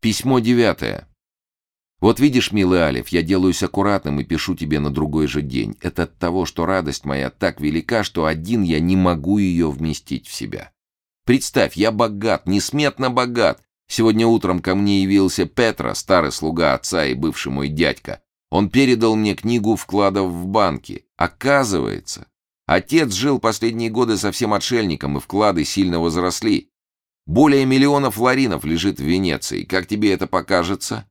Письмо девятое. Вот видишь, милый Алиф, я делаюсь аккуратным и пишу тебе на другой же день. Это от того, что радость моя так велика, что один я не могу ее вместить в себя. Представь, я богат, несметно богат. Сегодня утром ко мне явился Петра, старый слуга отца и бывший мой дядька. Он передал мне книгу вкладов в банки. Оказывается, отец жил последние годы совсем отшельником, и вклады сильно возросли. Более миллиона флоринов лежит в Венеции. Как тебе это покажется?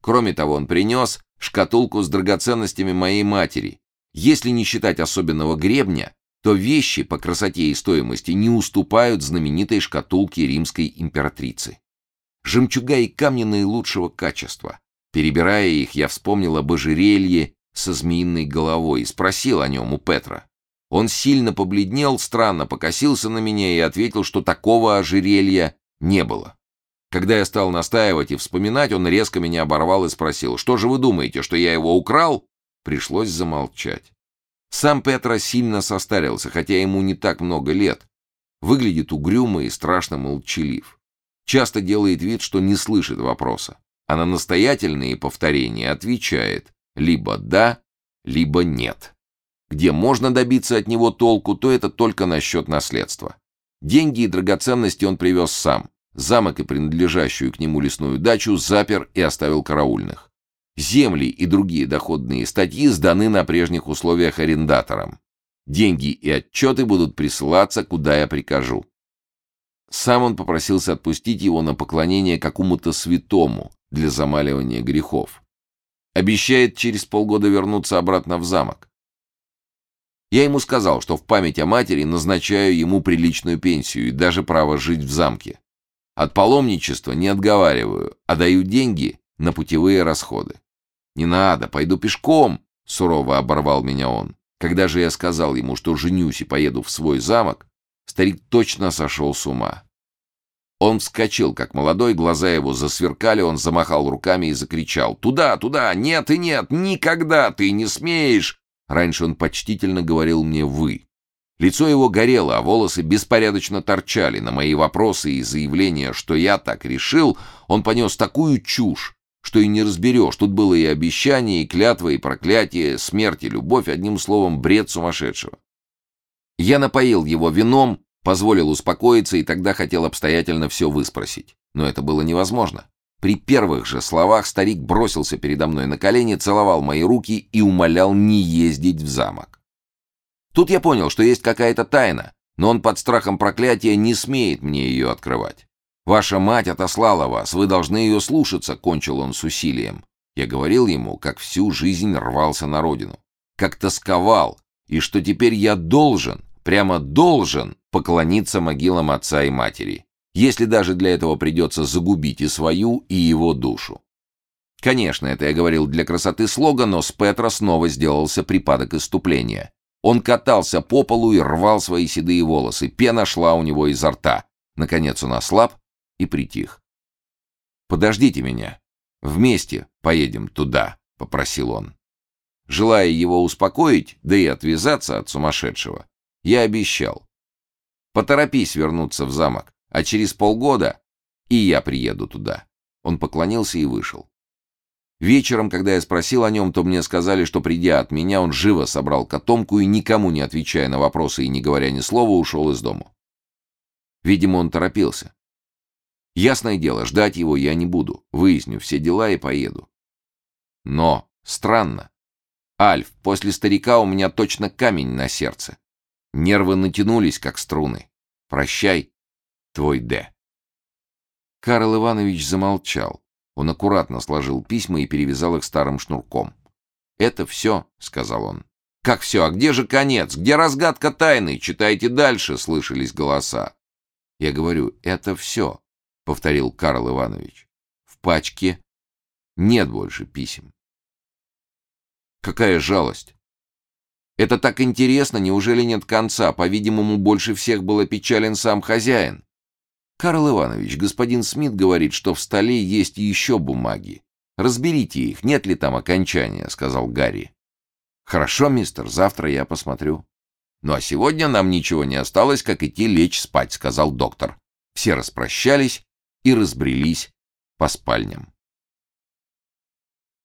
Кроме того, он принес шкатулку с драгоценностями моей матери. Если не считать особенного гребня, то вещи по красоте и стоимости не уступают знаменитой шкатулке римской императрицы. Жемчуга и камни наилучшего качества. Перебирая их, я вспомнил об ожерелье со змеиной головой и спросил о нем у Петра. Он сильно побледнел, странно покосился на меня и ответил, что такого ожерелья не было. Когда я стал настаивать и вспоминать, он резко меня оборвал и спросил, «Что же вы думаете, что я его украл?» Пришлось замолчать. Сам Петра сильно состарился, хотя ему не так много лет. Выглядит угрюмо и страшно молчалив. Часто делает вид, что не слышит вопроса, а на настоятельные повторения отвечает либо «да», либо «нет». Где можно добиться от него толку, то это только насчет наследства. Деньги и драгоценности он привез сам. Замок и принадлежащую к нему лесную дачу запер и оставил караульных. Земли и другие доходные статьи сданы на прежних условиях арендаторам. Деньги и отчеты будут присылаться, куда я прикажу. Сам он попросился отпустить его на поклонение какому-то святому для замаливания грехов. Обещает через полгода вернуться обратно в замок. Я ему сказал, что в память о матери назначаю ему приличную пенсию и даже право жить в замке. От паломничества не отговариваю, а даю деньги на путевые расходы. «Не надо, пойду пешком», — сурово оборвал меня он. Когда же я сказал ему, что женюсь и поеду в свой замок, старик точно сошел с ума. Он вскочил, как молодой, глаза его засверкали, он замахал руками и закричал «Туда, туда! Нет и нет! Никогда ты не смеешь!» Раньше он почтительно говорил мне «вы». Лицо его горело, а волосы беспорядочно торчали. На мои вопросы и заявления, что я так решил, он понес такую чушь, что и не разберешь. Тут было и обещание, и клятва, и проклятие, смерть и любовь, одним словом, бред сумасшедшего. Я напоил его вином, позволил успокоиться и тогда хотел обстоятельно все выспросить. Но это было невозможно. При первых же словах старик бросился передо мной на колени, целовал мои руки и умолял не ездить в замок. Тут я понял, что есть какая-то тайна, но он под страхом проклятия не смеет мне ее открывать. «Ваша мать отослала вас, вы должны ее слушаться», — кончил он с усилием. Я говорил ему, как всю жизнь рвался на родину, как тосковал, и что теперь я должен, прямо должен поклониться могилам отца и матери если даже для этого придется загубить и свою, и его душу. Конечно, это я говорил для красоты слога, но с Петра снова сделался припадок иступления. Он катался по полу и рвал свои седые волосы, пена шла у него изо рта. Наконец он ослаб и притих. «Подождите меня. Вместе поедем туда», — попросил он. Желая его успокоить, да и отвязаться от сумасшедшего, я обещал. «Поторопись вернуться в замок а через полгода и я приеду туда». Он поклонился и вышел. Вечером, когда я спросил о нем, то мне сказали, что, придя от меня, он живо собрал котомку и, никому не отвечая на вопросы и не говоря ни слова, ушел из дому. Видимо, он торопился. Ясное дело, ждать его я не буду. Выясню все дела и поеду. Но странно. Альф, после старика у меня точно камень на сердце. Нервы натянулись, как струны. Прощай, Твой Д. Карл Иванович замолчал. Он аккуратно сложил письма и перевязал их старым шнурком. «Это все», — сказал он. «Как все? А где же конец? Где разгадка тайны? Читайте дальше», — слышались голоса. «Я говорю, это все», — повторил Карл Иванович. «В пачке нет больше писем». «Какая жалость! Это так интересно, неужели нет конца? По-видимому, больше всех был опечален сам хозяин. «Карл Иванович, господин Смит говорит, что в столе есть еще бумаги. Разберите их, нет ли там окончания», — сказал Гарри. «Хорошо, мистер, завтра я посмотрю». «Ну а сегодня нам ничего не осталось, как идти лечь спать», — сказал доктор. Все распрощались и разбрелись по спальням.